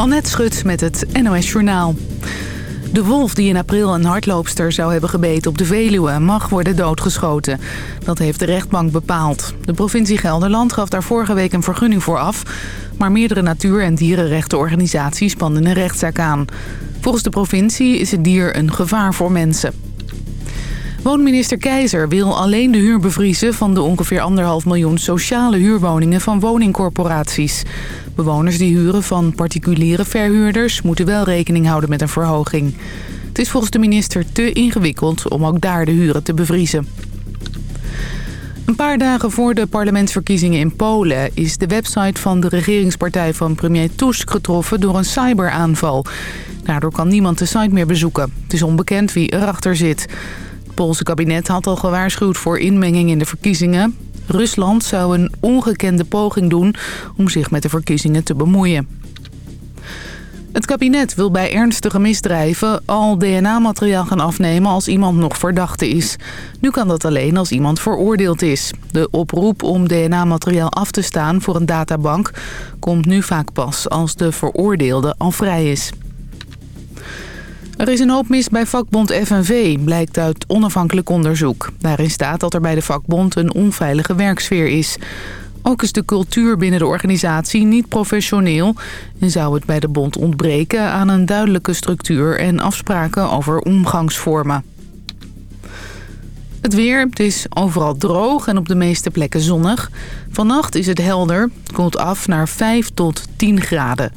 Annette Schut met het NOS Journaal. De wolf die in april een hardloopster zou hebben gebeten op de Veluwe... mag worden doodgeschoten. Dat heeft de rechtbank bepaald. De provincie Gelderland gaf daar vorige week een vergunning voor af... maar meerdere natuur- en dierenrechtenorganisaties spannen een rechtszaak aan. Volgens de provincie is het dier een gevaar voor mensen. Woonminister Keizer wil alleen de huur bevriezen van de ongeveer anderhalf miljoen sociale huurwoningen van woningcorporaties. Bewoners die huren van particuliere verhuurders moeten wel rekening houden met een verhoging. Het is volgens de minister te ingewikkeld om ook daar de huren te bevriezen. Een paar dagen voor de parlementsverkiezingen in Polen... is de website van de regeringspartij van premier Tusk getroffen door een cyberaanval. Daardoor kan niemand de site meer bezoeken. Het is onbekend wie erachter zit. Het Poolse kabinet had al gewaarschuwd voor inmenging in de verkiezingen. Rusland zou een ongekende poging doen om zich met de verkiezingen te bemoeien. Het kabinet wil bij ernstige misdrijven al DNA-materiaal gaan afnemen als iemand nog verdachte is. Nu kan dat alleen als iemand veroordeeld is. De oproep om DNA-materiaal af te staan voor een databank komt nu vaak pas als de veroordeelde al vrij is. Er is een hoop mis bij vakbond FNV, blijkt uit onafhankelijk onderzoek. Daarin staat dat er bij de vakbond een onveilige werksfeer is. Ook is de cultuur binnen de organisatie niet professioneel... en zou het bij de bond ontbreken aan een duidelijke structuur... en afspraken over omgangsvormen. Het weer, het is overal droog en op de meeste plekken zonnig. Vannacht is het helder, koelt af naar 5 tot 10 graden.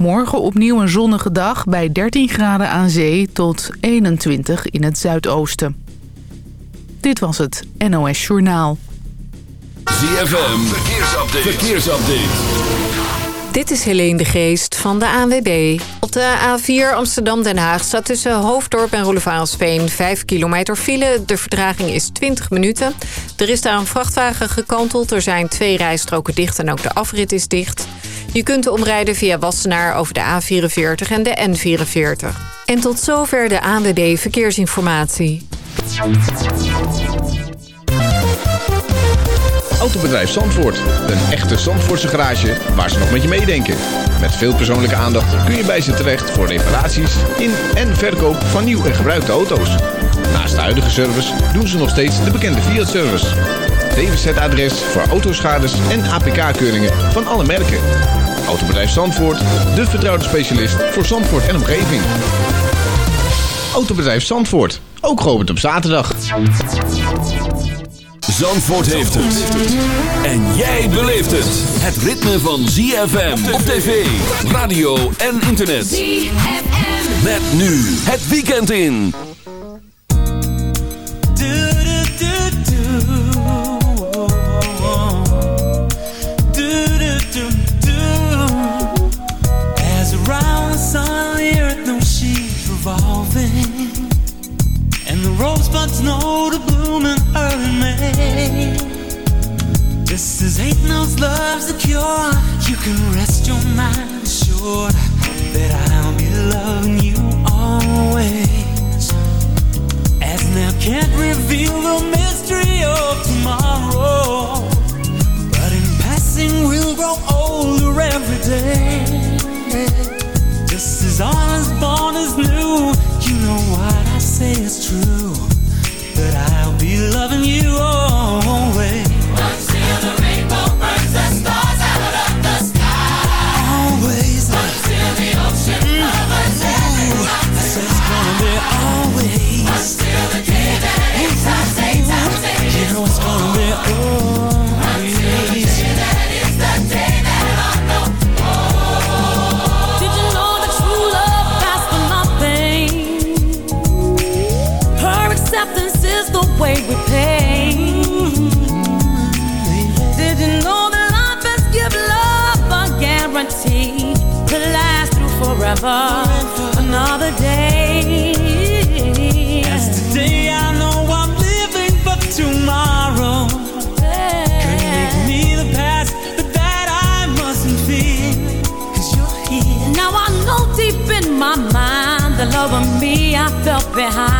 Morgen opnieuw een zonnige dag bij 13 graden aan zee tot 21 in het zuidoosten. Dit was het NOS Journaal. ZFM, verkeersupdate. verkeersupdate. Dit is Helene de Geest van de ANWB. Op de A4 Amsterdam-Den Haag staat tussen Hoofddorp en Roelevarensveen 5 kilometer file. De vertraging is 20 minuten. Er is daar een vrachtwagen gekanteld. Er zijn twee rijstroken dicht en ook de afrit is dicht. Je kunt omrijden via Wassenaar over de A44 en de N44. En tot zover de ANWB Verkeersinformatie. Autobedrijf Zandvoort. Een echte Zandvoortse garage waar ze nog met je meedenken. Met veel persoonlijke aandacht kun je bij ze terecht voor reparaties in en verkoop van nieuw en gebruikte auto's. Naast de huidige service doen ze nog steeds de bekende Fiat-service. DWZ-adres voor autoschades en APK-keuringen van alle merken. Autobedrijf Zandvoort, de vertrouwde specialist voor Zandvoort en omgeving. Autobedrijf Zandvoort, ook geopend op zaterdag. Zandvoort heeft het. En jij beleeft het. Het ritme van ZFM op tv, radio en internet. ZFM. Met nu het weekend in. Rosebuds know to bloom in early May. This is ain't no love's the cure. You can rest your mind assured that I'll be loving you always. As now can't reveal the mystery of tomorrow. But in passing, we'll grow older every behind.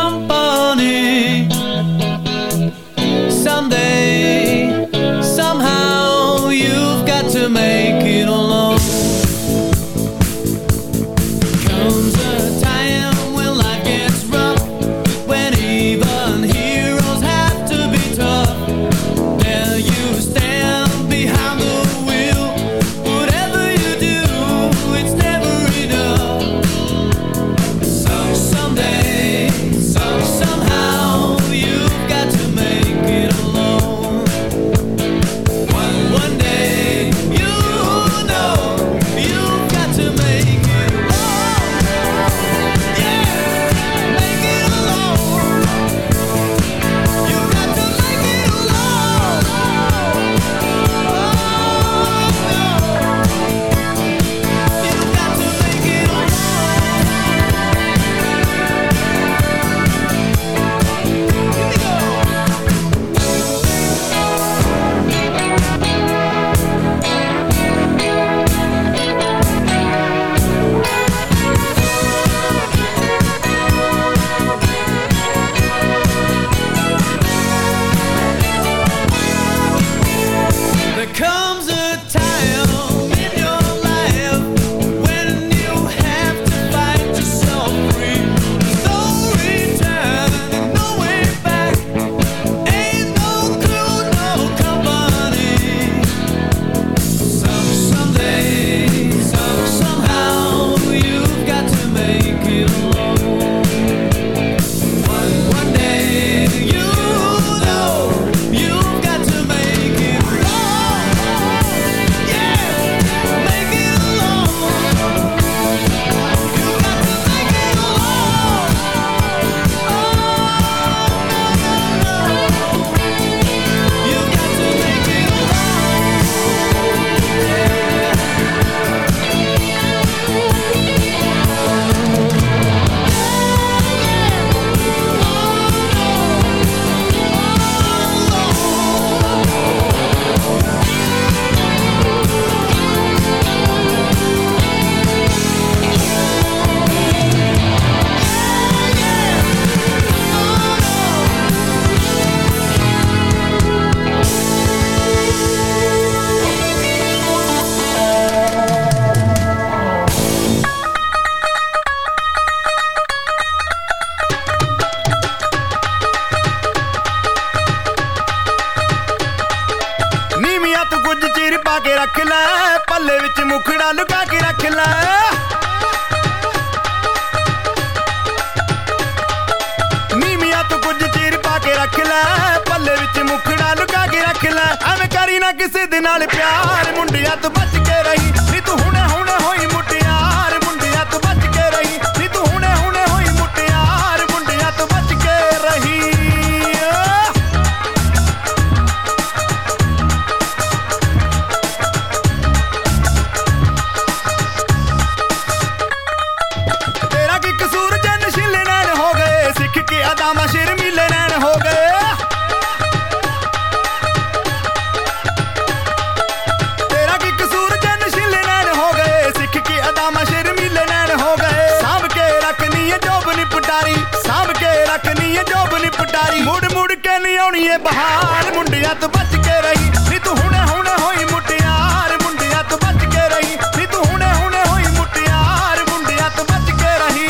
ਮੁੜਕੇ ਨਹੀਂ ਆਉਣੀ ਏ ਬਹਾਰ ਮੁੰਡਿਆਂ ਤੋਂ ਬਚ ਕੇ ਰਹੀ ਨੀ ਤੂੰ ਹੁਣੇ ਹੁਣੇ ਹੋਈ ਮੁਟਿਆਰ ਮੁੰਡਿਆਂ ਤੋਂ ਬਚ ਕੇ ਰਹੀ ਨੀ ਤੂੰ ਹੁਣੇ ਹੁਣੇ ਹੋਈ ਮੁਟਿਆਰ ਮੁੰਡਿਆਂ ਤੋਂ ਬਚ ਕੇ ਰਹੀ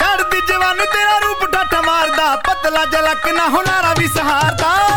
ਚੜਦੀ ਜਵਾਨੀ ਤੇਰਾ ਰੂਪ ਡੱਟ ਮਾਰਦਾ ਪਤਲਾ ਜਲਕ ਨਾ ਹੁਨਾਰਾ ਵੀ ਸਹਾਰਦਾ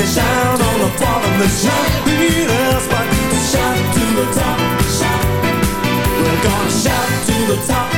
and when on the bottom, there's nothing else but to shout to the top. Shout. We're gonna shout to the top.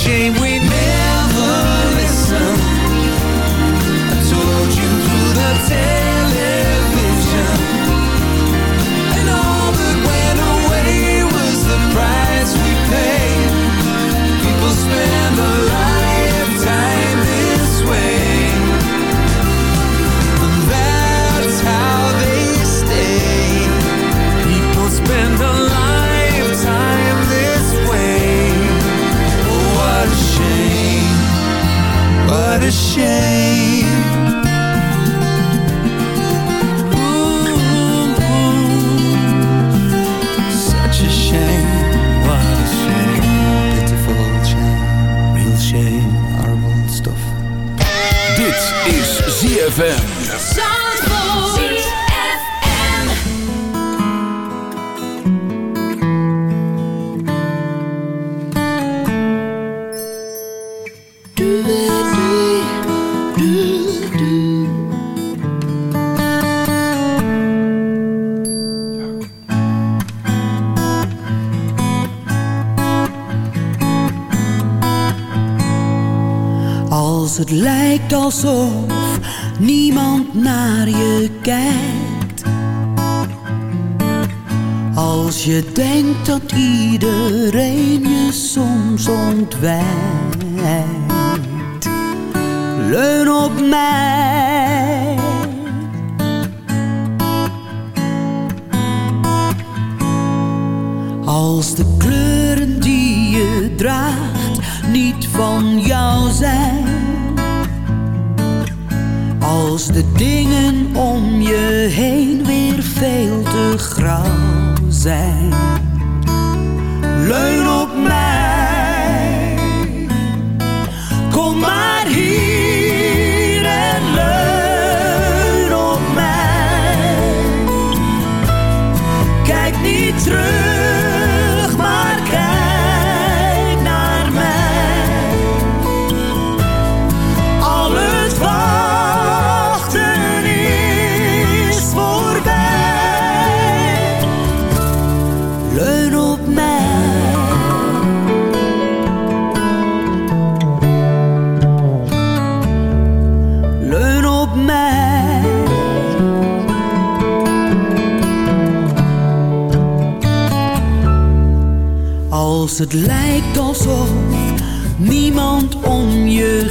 shame we denkt dat iedereen je soms ontwijkt. het lijkt alsof niemand om je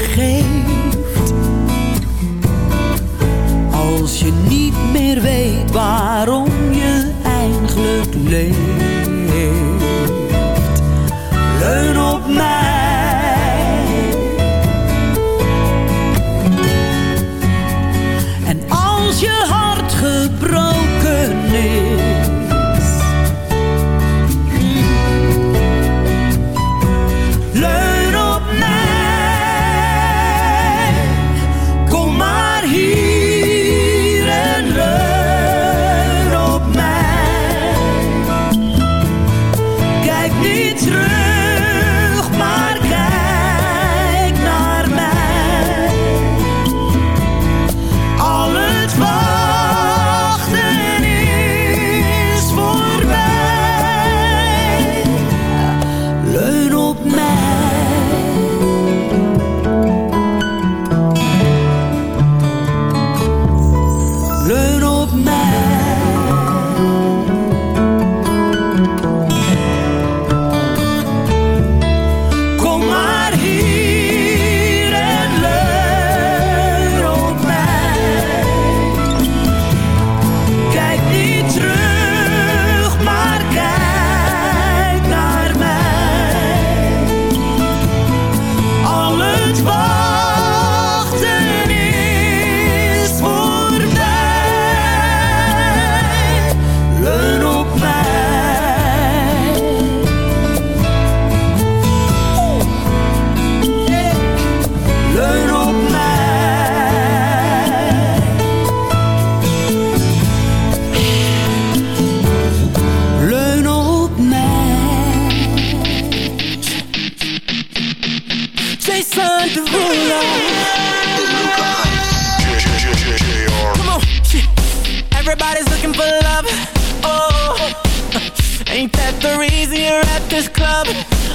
here at this club.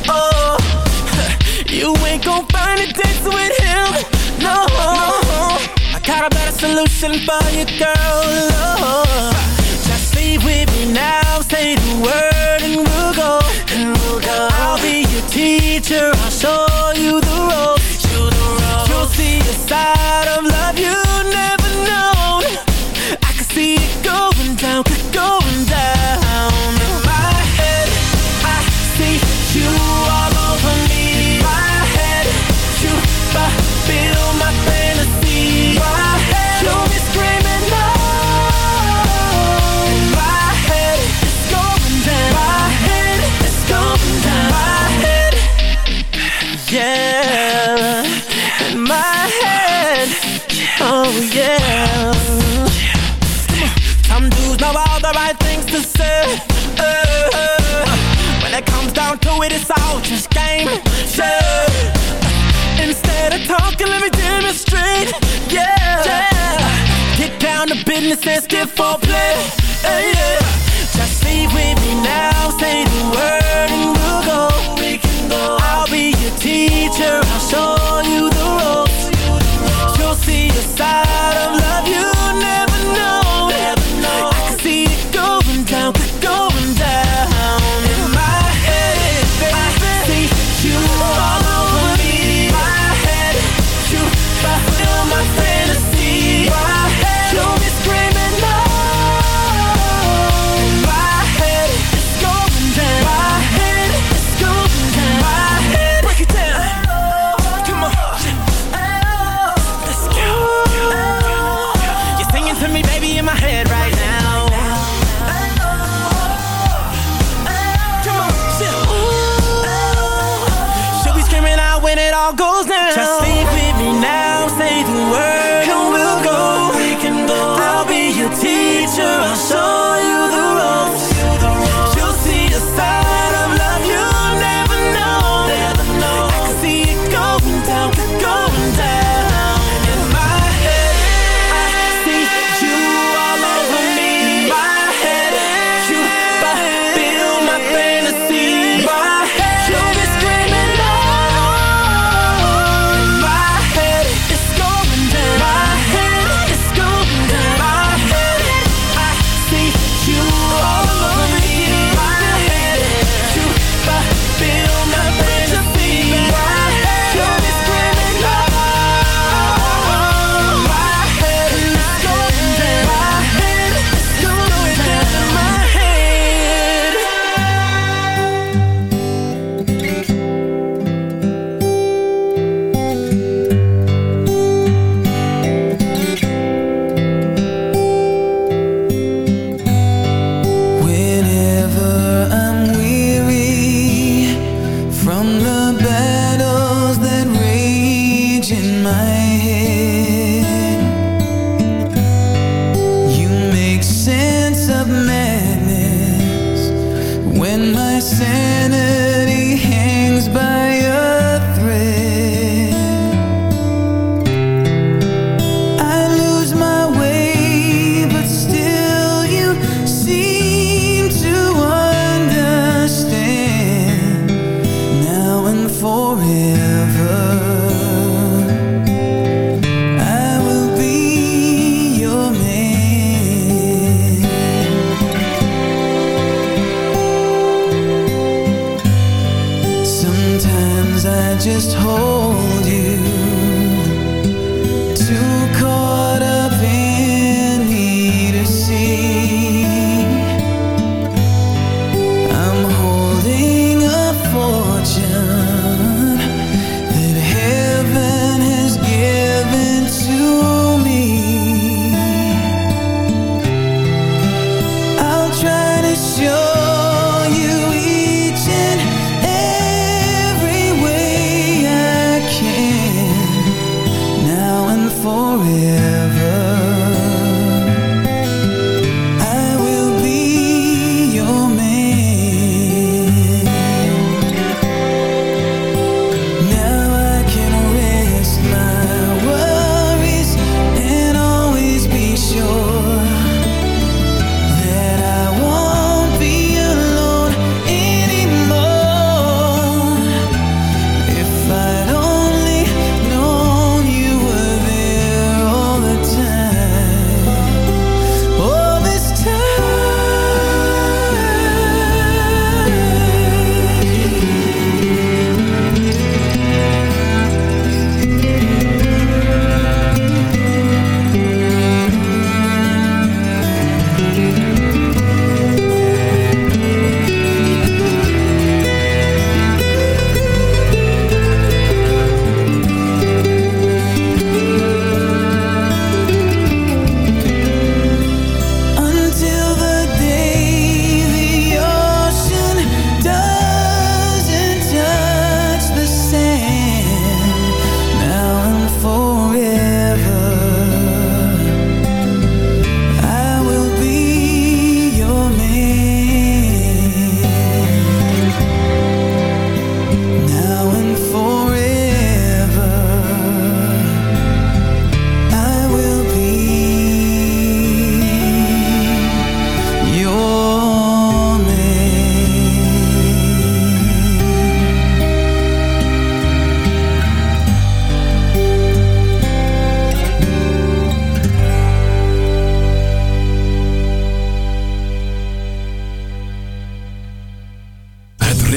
Oh, you ain't gon' find a dance with him. No, I got a better solution for you, girl. Oh, just leave with me now, say the word Oh yeah. Some dudes know all the right things to say. Uh, when it comes down to it, it's all just game. Yeah. Instead of talking, let me demonstrate. Yeah. yeah. Get down to business and skip for play. Uh, yeah. Just leave with me now. Say the word and we'll go. We can go. I'll be your teacher. I'll show side.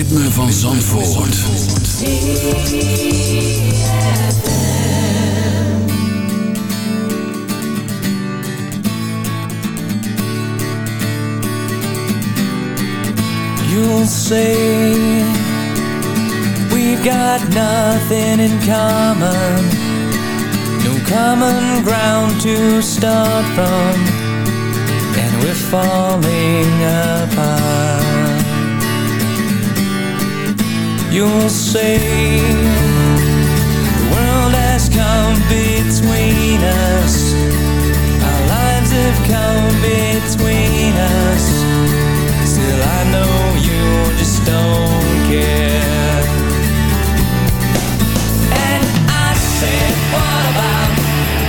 Zandvoort. You'll say we've got nothing in common, no common ground to start from, and we're falling apart. You'll say the world has come between us, our lives have come between us. Still I know you just don't care And I said, what about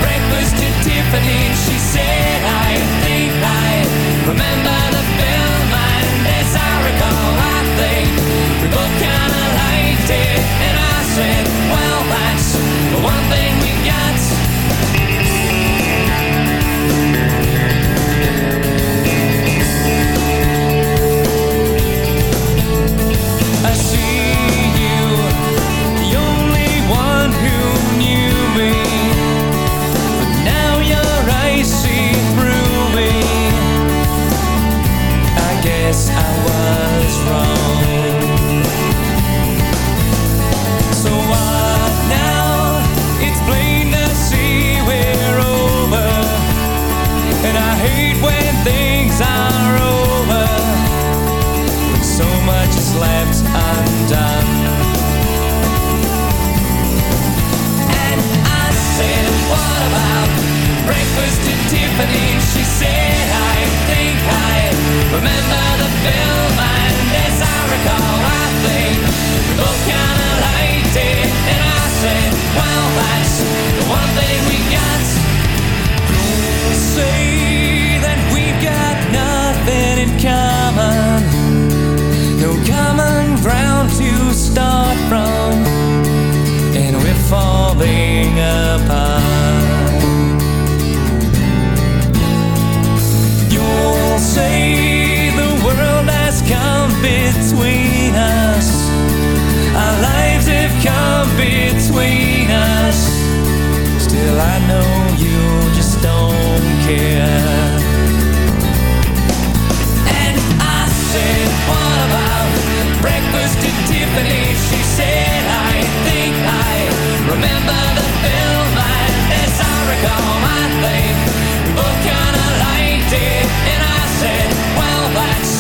breakfast at Tiffany? She said, I think I remember the film And as I recall, I think we both it And I said, well that's the one thing we got I see you, the only one who knew me. But now your eyes see through me. I guess I was wrong. What about breakfast at Tiffany? She said, I think I remember the film, and as I recall, I think we both kinda liked it. And I said, well, that's the one thing we got. Say that we've got nothing in common no common ground to start from, and we're falling. Know you just don't care. And I said, what about breakfast at Tiffany? She said, I think I remember the film as I recall, liked it And I said, well, that's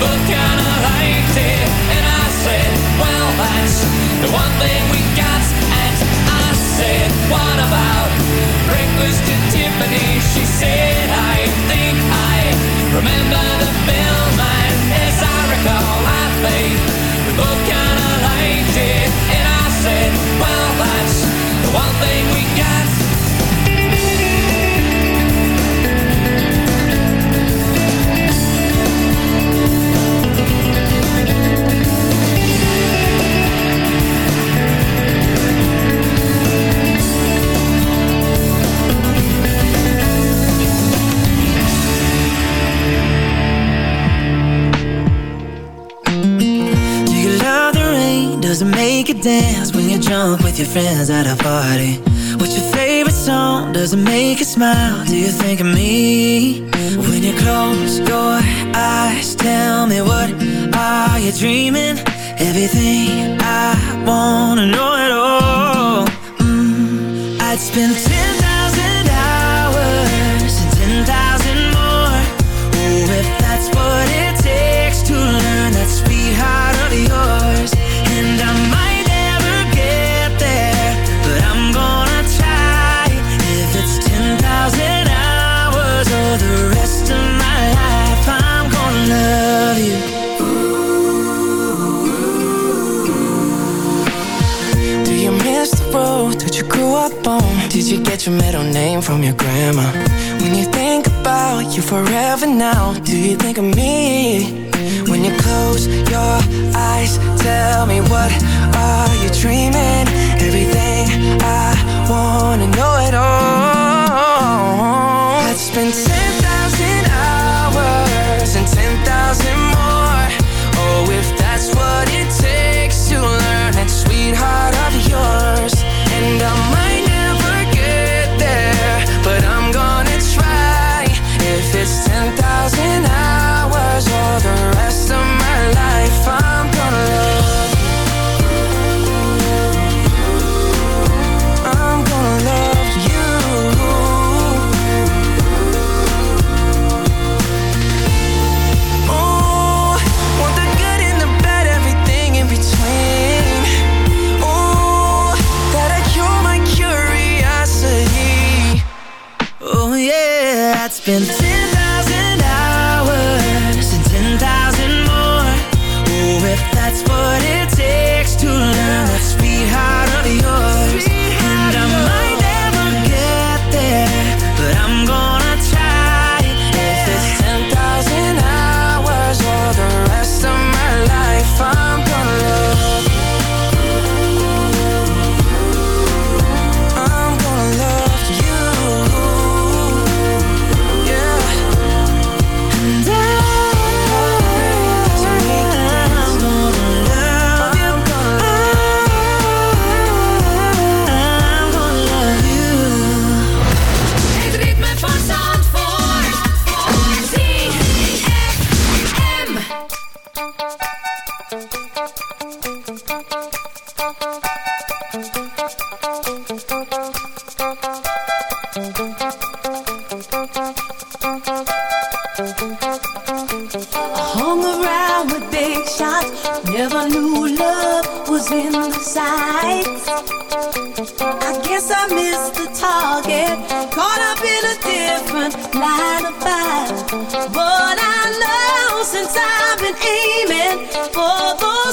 liked it And I said, well, that's the one thing we got And I said, what about breakfast at Tiffany? She said, I think I remember the film And as I recall, I think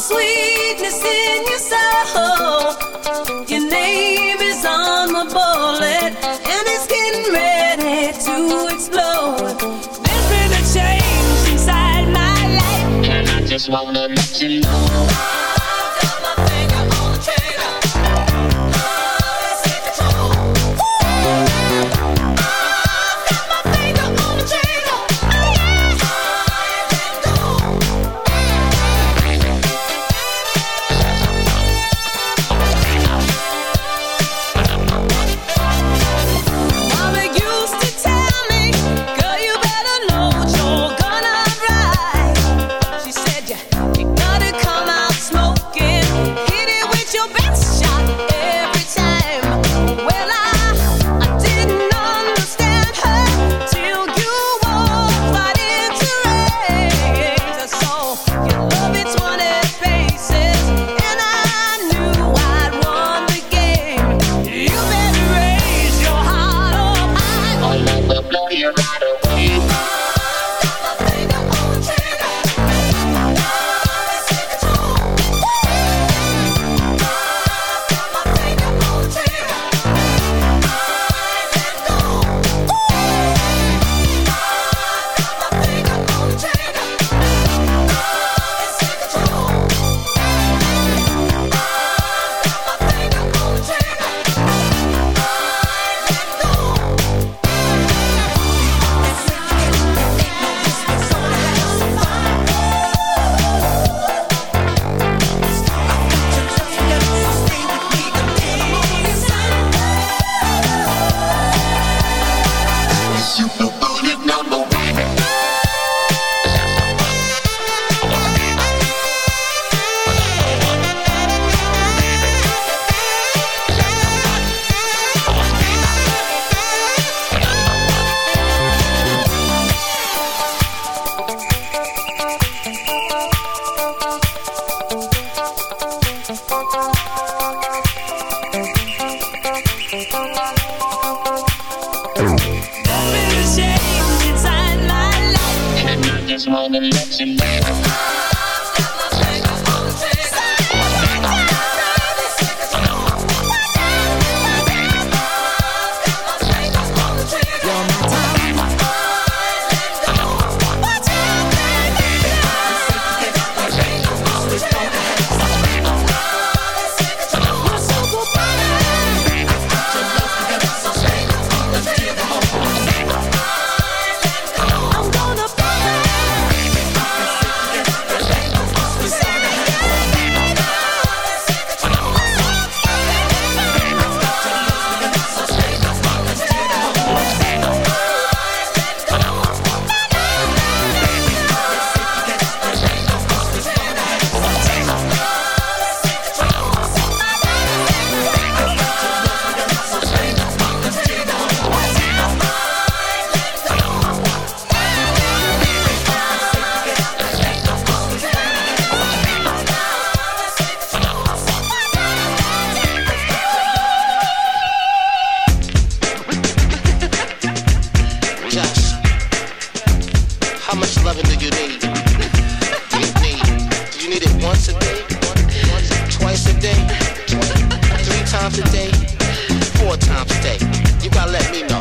sweetness in your soul. Your name is on the bullet, and it's getting ready to explode. There's been a change inside my life, and I just wanna let you know. haciendo twice a day, three times a day, four times a day. You gotta let me know.